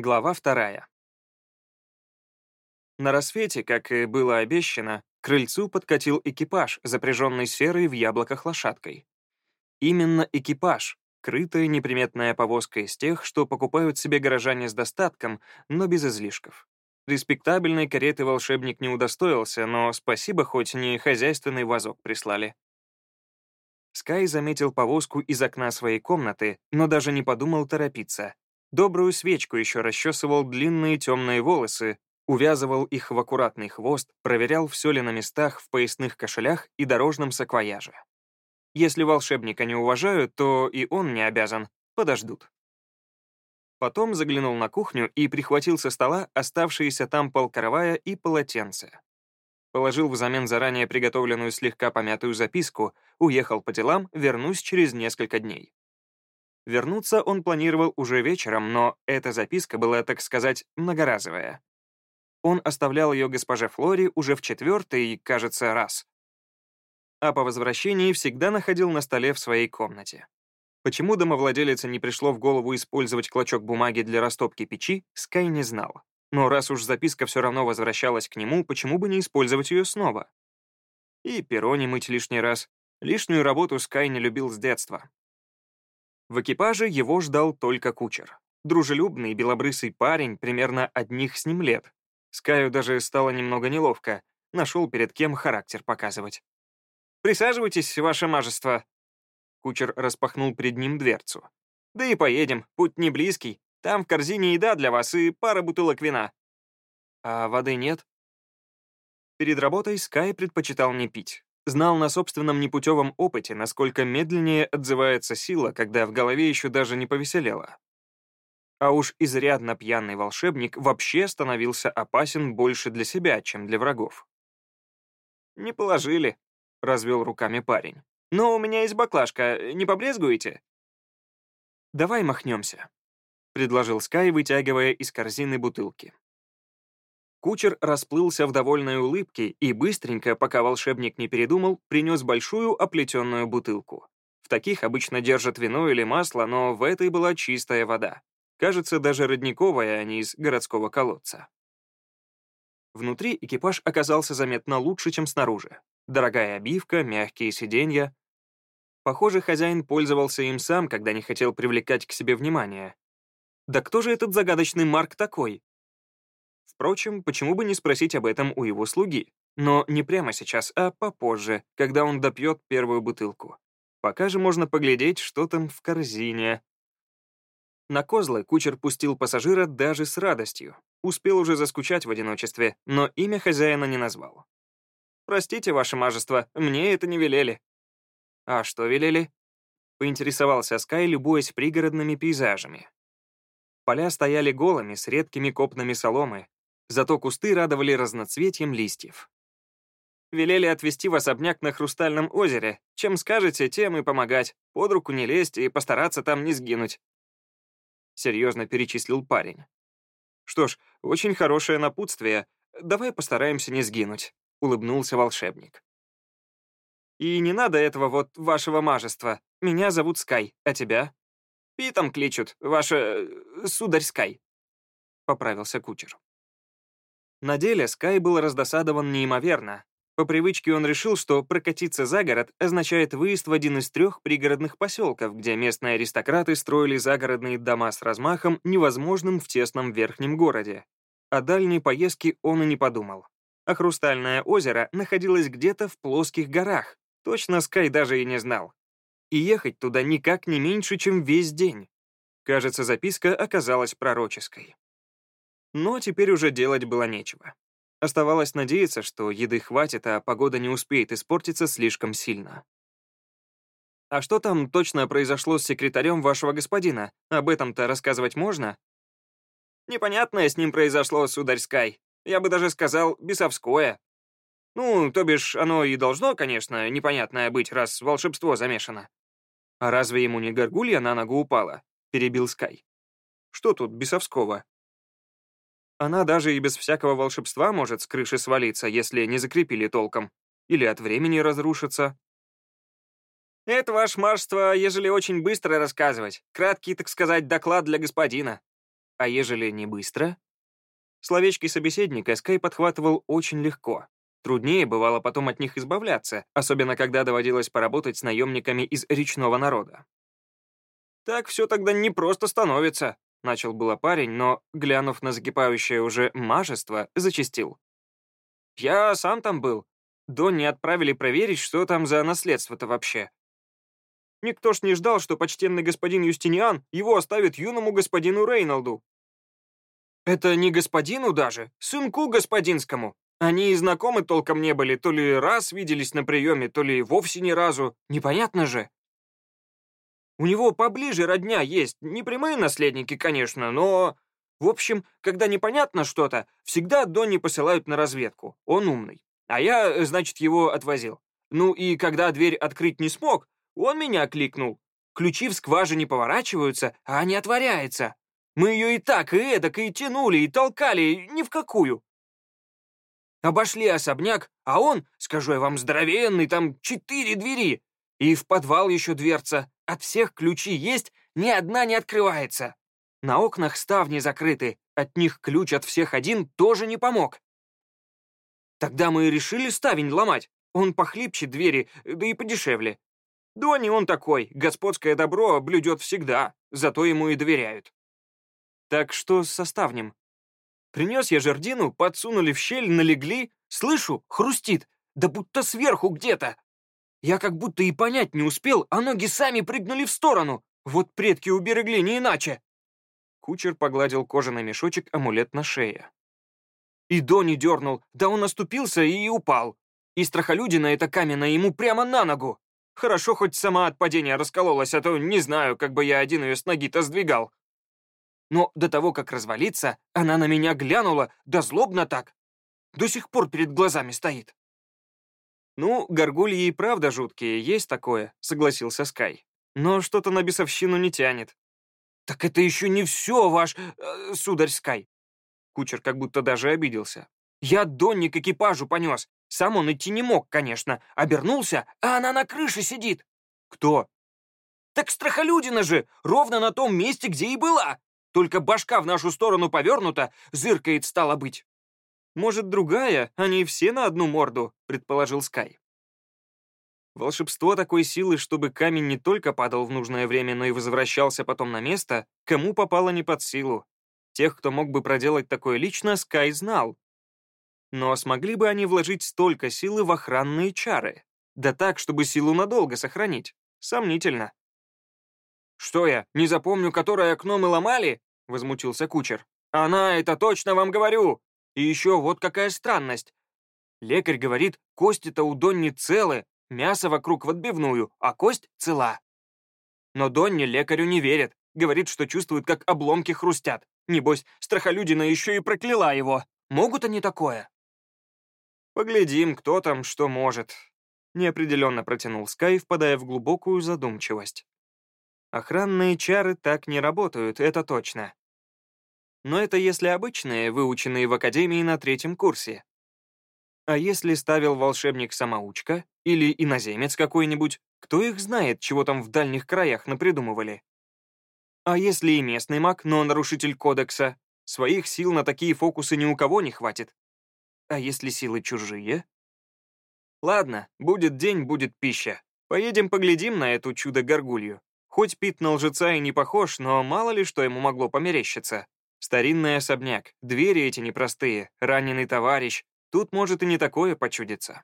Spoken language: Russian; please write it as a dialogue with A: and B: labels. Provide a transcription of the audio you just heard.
A: Глава вторая. На рассвете, как и было обещано, к крыльцу подкатил экипаж, запряженный серой в яблоках лошадкой. Именно экипаж, крытая неприметная повозка из тех, что покупают себе горожане с достатком, но без излишков. Респектабельной кареты волшебник не удостоился, но спасибо, хоть не хозяйственный вазок прислали. Скай заметил повозку из окна своей комнаты, но даже не подумал торопиться. Добрую свечку еще расчесывал длинные темные волосы, увязывал их в аккуратный хвост, проверял, все ли на местах в поясных кошелях и дорожном саквояже. Если волшебника не уважают, то и он не обязан, подождут. Потом заглянул на кухню и прихватил со стола оставшиеся там полкоровая и полотенце. Положил взамен заранее приготовленную слегка помятую записку, уехал по делам, вернусь через несколько дней. Вернуться он планировал уже вечером, но эта записка была, так сказать, многоразовая. Он оставлял ее госпоже Флори уже в четвертый, кажется, раз. А по возвращении всегда находил на столе в своей комнате. Почему домовладелице не пришло в голову использовать клочок бумаги для растопки печи, Скай не знал. Но раз уж записка все равно возвращалась к нему, почему бы не использовать ее снова? И перо не мыть лишний раз. Лишнюю работу Скай не любил с детства. В экипаже его ждал только кучер. Дружелюбный, белобрысый парень, примерно одних с ним лет. Скаю даже стало немного неловко. Нашел перед кем характер показывать. «Присаживайтесь, ваше мажество!» Кучер распахнул перед ним дверцу. «Да и поедем, путь не близкий. Там в корзине еда для вас и пара бутылок вина». «А воды нет?» Перед работой Скай предпочитал не пить. Знал на собственном непутевом опыте, насколько медленнее отзывается сила, когда в голове еще даже не повеселело. А уж изрядно пьяный волшебник вообще становился опасен больше для себя, чем для врагов. «Не положили», — развел руками парень. «Но у меня есть баклажка, не побрезгуете?» «Давай махнемся», — предложил Скай, вытягивая из корзины бутылки. Кучер расплылся в довольной улыбке и быстренько, пока волшебник не передумал, принес большую оплетенную бутылку. В таких обычно держат вино или масло, но в этой была чистая вода. Кажется, даже родниковая, а не из городского колодца. Внутри экипаж оказался заметно лучше, чем снаружи. Дорогая обивка, мягкие сиденья. Похоже, хозяин пользовался им сам, когда не хотел привлекать к себе внимание. Да кто же этот загадочный Марк такой? Впрочем, почему бы не спросить об этом у его слуги? Но не прямо сейчас, а попозже, когда он допьет первую бутылку. Пока же можно поглядеть, что там в корзине. На козлы кучер пустил пассажира даже с радостью. Успел уже заскучать в одиночестве, но имя хозяина не назвал. «Простите, ваше мажество, мне это не велели». «А что велели?» Поинтересовался Скай, любуясь пригородными пейзажами. Поля стояли голыми, с редкими копнами соломы, Зато кусты радовали разноцветием листьев. Велели отвезти в особняк на Хрустальном озере. Чем скажете, тем и помогать. Под руку не лезть и постараться там не сгинуть. Серьезно перечислил парень. Что ж, очень хорошее напутствие. Давай постараемся не сгинуть, улыбнулся волшебник. И не надо этого вот вашего мажества. Меня зовут Скай, а тебя? Питом кличут, ваше... Э, сударь Скай. Поправился кучер. На деле Скай был раздосадован неимоверно. По привычке он решил, что прокатиться за город означает выезд в один из трех пригородных поселков, где местные аристократы строили загородные дома с размахом, невозможным в тесном верхнем городе. О дальней поездке он и не подумал. А Хрустальное озеро находилось где-то в плоских горах. Точно Скай даже и не знал. И ехать туда никак не меньше, чем весь день. Кажется, записка оказалась пророческой. Но теперь уже делать было нечего. Оставалось надеяться, что еды хватит, а погода не успеет испортиться слишком сильно. «А что там точно произошло с секретарем вашего господина? Об этом-то рассказывать можно?» «Непонятное с ним произошло, сударь Скай. Я бы даже сказал, бесовское. Ну, то бишь, оно и должно, конечно, непонятное быть, раз волшебство замешано». «А разве ему не горгулья на ногу упала?» — перебил Скай. «Что тут бесовского?» Она даже и без всякого волшебства может с крыши свалиться, если не закрепили толком. Или от времени разрушиться. Это ваше маршество, ежели очень быстро рассказывать. Краткий, так сказать, доклад для господина. А ежели не быстро? Словечки собеседника Скай подхватывал очень легко. Труднее бывало потом от них избавляться, особенно когда доводилось поработать с наемниками из речного народа. «Так все тогда не просто становится», — начал было парень, но, глянув на закипающее уже мажество, зачастил. «Я сам там был. Донни отправили проверить, что там за наследство-то вообще. Никто ж не ждал, что почтенный господин Юстиниан его оставит юному господину Рейнолду. Это не господину даже, сынку господинскому. Они и знакомы толком не были, то ли раз виделись на приеме, то ли вовсе ни разу. Непонятно же. У него поближе родня есть, не прямые наследники, конечно, но... В общем, когда непонятно что-то, всегда Донни посылают на разведку. Он умный. А я, значит, его отвозил. Ну и когда дверь открыть не смог, он меня кликнул. Ключи в скважине поворачиваются, а не отворяется. Мы ее и так, и эдак, и тянули, и толкали, ни в какую. Обошли особняк, а он, скажу я вам, здоровенный, там четыре двери. И в подвал еще дверца. От всех ключи есть, ни одна не открывается. На окнах ставни закрыты, от них ключ от всех один тоже не помог. Тогда мы и решили ставень ломать. Он похлипче двери, да и подешевле. Дони он такой, господское добро блюдет всегда, зато ему и доверяют. Так что с составнем? Принес я жердину, подсунули в щель, налегли, слышу, хрустит, да будто сверху где-то. Я как будто и понять не успел, а ноги сами прыгнули в сторону. Вот предки уберегли, не иначе. Кучер погладил кожаный мешочек амулет на шее. И Дони дернул, да он оступился и упал. И страхолюдина эта каменная ему прямо на ногу. Хорошо, хоть сама от падения раскололась, а то не знаю, как бы я один ее с ноги-то сдвигал. Но до того, как развалиться, она на меня глянула, да злобно так. До сих пор перед глазами стоит. «Ну, горгульи и правда жуткие, есть такое», — согласился Скай. «Но что-то на бесовщину не тянет». «Так это еще не все, ваш... Э, сударь Скай». Кучер как будто даже обиделся. «Я Донни к экипажу понес. Сам он идти не мог, конечно. Обернулся, а она на крыше сидит. Кто? Так страхолюдина же, ровно на том месте, где и была. Только башка в нашу сторону повернута, зыркает стало быть. Может, другая, они все на одну морду, предположил Скай. Волшебство такой силы, чтобы камень не только падал в нужное время, но и возвращался потом на место, кому попало не под силу. Тех, кто мог бы проделать такое лично, Скай знал, но смогли бы они вложить столько силы в охранные чары? Да так, чтобы силу надолго сохранить? Сомнительно. «Что я, не запомню, которое окно мы ломали?» — возмутился кучер. «Она, это точно вам говорю! И еще вот какая странность. Лекарь говорит, кости-то у Донни целы, мясо вокруг в отбивную, а кость цела. Но Донни лекарю не верит, говорит, что чувствует, как обломки хрустят. Небось, страхолюдина еще и прокляла его. Могут они такое? «Поглядим, кто там что может», — неопределенно протянул Скай, впадая в глубокую задумчивость. «Охранные чары так не работают, это точно. Но это если обычные, выученные в Академии на третьем курсе. А если ставил волшебник-самоучка или иноземец какой-нибудь, кто их знает, чего там в дальних краях напридумывали? А если и местный маг, но нарушитель кодекса, своих сил на такие фокусы ни у кого не хватит. А если силы чужие? Ладно, будет день, будет пища. Поедем поглядим на эту чудо-горгулью. Хоть Пит на лжеца и не похож, но мало ли что ему могло померещиться. Старинный особняк, двери эти непростые, раненый товарищ. Тут может и не такое почудиться.